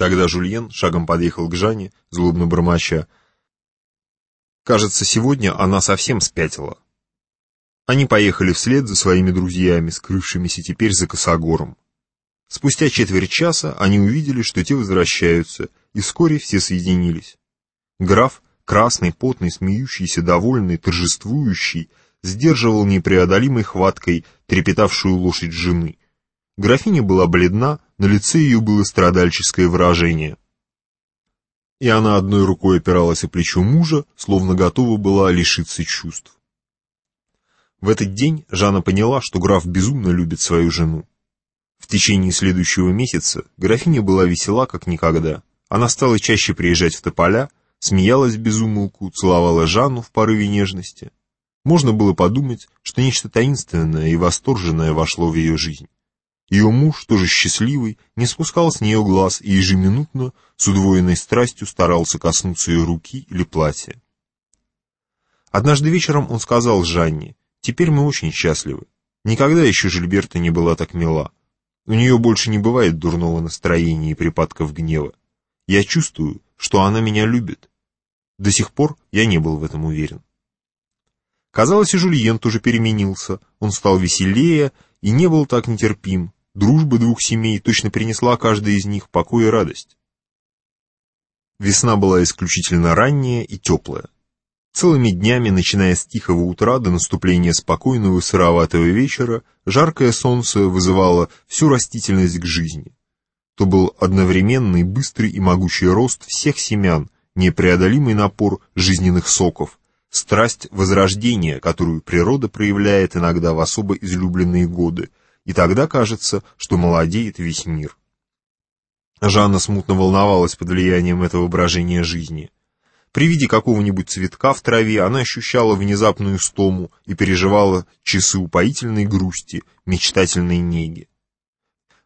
Тогда Жульен шагом подъехал к Жанне, злобно бормоча. Кажется, сегодня она совсем спятила. Они поехали вслед за своими друзьями, скрывшимися теперь за косогором. Спустя четверть часа они увидели, что те возвращаются, и вскоре все соединились. Граф, красный, потный, смеющийся, довольный, торжествующий, сдерживал непреодолимой хваткой трепетавшую лошадь жены. Графиня была бледна, на лице ее было страдальческое выражение. И она одной рукой опиралась о плечо мужа, словно готова была лишиться чувств. В этот день Жанна поняла, что граф безумно любит свою жену. В течение следующего месяца графиня была весела, как никогда. Она стала чаще приезжать в Тополя, смеялась без целовала Жанну в порыве нежности. Можно было подумать, что нечто таинственное и восторженное вошло в ее жизнь. Ее муж, тоже счастливый, не спускал с нее глаз и ежеминутно, с удвоенной страстью, старался коснуться ее руки или платья. Однажды вечером он сказал Жанне, «Теперь мы очень счастливы. Никогда еще Жильберта не была так мила. У нее больше не бывает дурного настроения и припадков гнева. Я чувствую, что она меня любит. До сих пор я не был в этом уверен». Казалось, и Жульен тоже переменился. Он стал веселее и не был так нетерпим, Дружба двух семей точно принесла каждой из них покой и радость. Весна была исключительно ранняя и теплая. Целыми днями, начиная с тихого утра до наступления спокойного сыроватого вечера, жаркое солнце вызывало всю растительность к жизни. То был одновременный, быстрый и могучий рост всех семян, непреодолимый напор жизненных соков, страсть возрождения, которую природа проявляет иногда в особо излюбленные годы, и тогда кажется, что молодеет весь мир. Жанна смутно волновалась под влиянием этого брожения жизни. При виде какого-нибудь цветка в траве она ощущала внезапную стому и переживала часы упоительной грусти, мечтательной неги.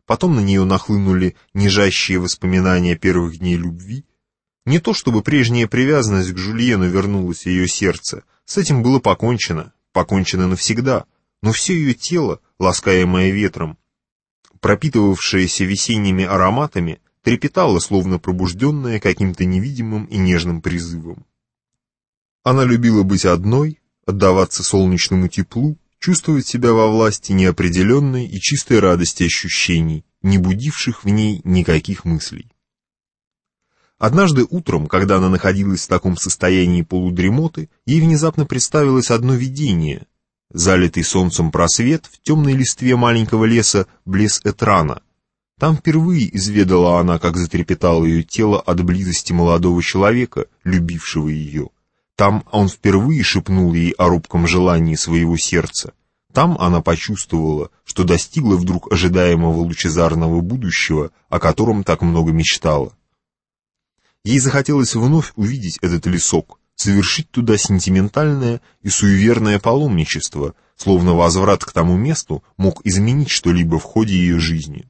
Потом на нее нахлынули нежащие воспоминания первых дней любви. Не то чтобы прежняя привязанность к Жульену вернулась в ее сердце, с этим было покончено, покончено навсегда, но все ее тело, ласкаемое ветром, пропитывавшееся весенними ароматами, трепетало, словно пробужденное каким-то невидимым и нежным призывом. Она любила быть одной, отдаваться солнечному теплу, чувствовать себя во власти неопределенной и чистой радости ощущений, не будивших в ней никаких мыслей. Однажды утром, когда она находилась в таком состоянии полудремоты, ей внезапно представилось одно видение, Залитый солнцем просвет в темной листве маленького леса блес Этрана. Там впервые изведала она, как затрепетало ее тело от близости молодого человека, любившего ее. Там он впервые шепнул ей о робком желании своего сердца. Там она почувствовала, что достигла вдруг ожидаемого лучезарного будущего, о котором так много мечтала. Ей захотелось вновь увидеть этот лесок, совершить туда сентиментальное и суеверное паломничество, словно возврат к тому месту мог изменить что-либо в ходе ее жизни.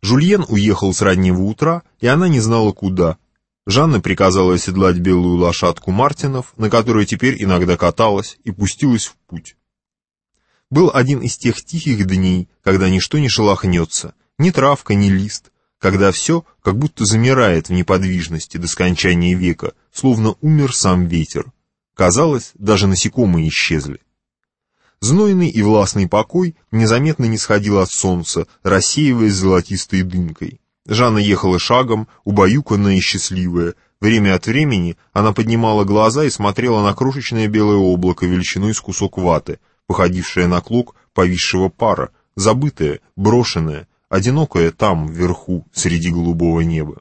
Жульен уехал с раннего утра, и она не знала куда. Жанна приказала оседлать белую лошадку Мартинов, на которой теперь иногда каталась, и пустилась в путь. Был один из тех тихих дней, когда ничто не шелохнется, ни травка, ни лист, когда все как будто замирает в неподвижности до скончания века, словно умер сам ветер. Казалось, даже насекомые исчезли. Знойный и властный покой незаметно не сходил от солнца, рассеиваясь золотистой дымкой. Жанна ехала шагом, убаюканная и счастливая. Время от времени она поднимала глаза и смотрела на крошечное белое облако величиной с кусок ваты, походившее на клок повисшего пара, забытое, брошенное, одинокая там, вверху, среди голубого неба.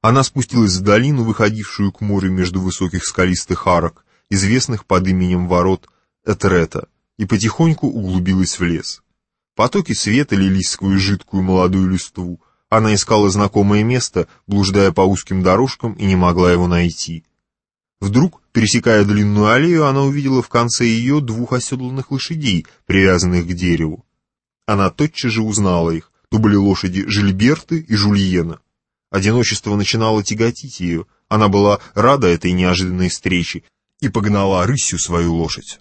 Она спустилась в долину, выходившую к морю между высоких скалистых арок, известных под именем ворот Этрета, и потихоньку углубилась в лес. Потоки света лились сквозь жидкую молодую листву. Она искала знакомое место, блуждая по узким дорожкам, и не могла его найти. Вдруг, пересекая длинную аллею, она увидела в конце ее двух оседланных лошадей, привязанных к дереву. Она тотчас же узнала их. То были лошади Жильберты и Жульена. Одиночество начинало тяготить ее. Она была рада этой неожиданной встрече и погнала рысью свою лошадь.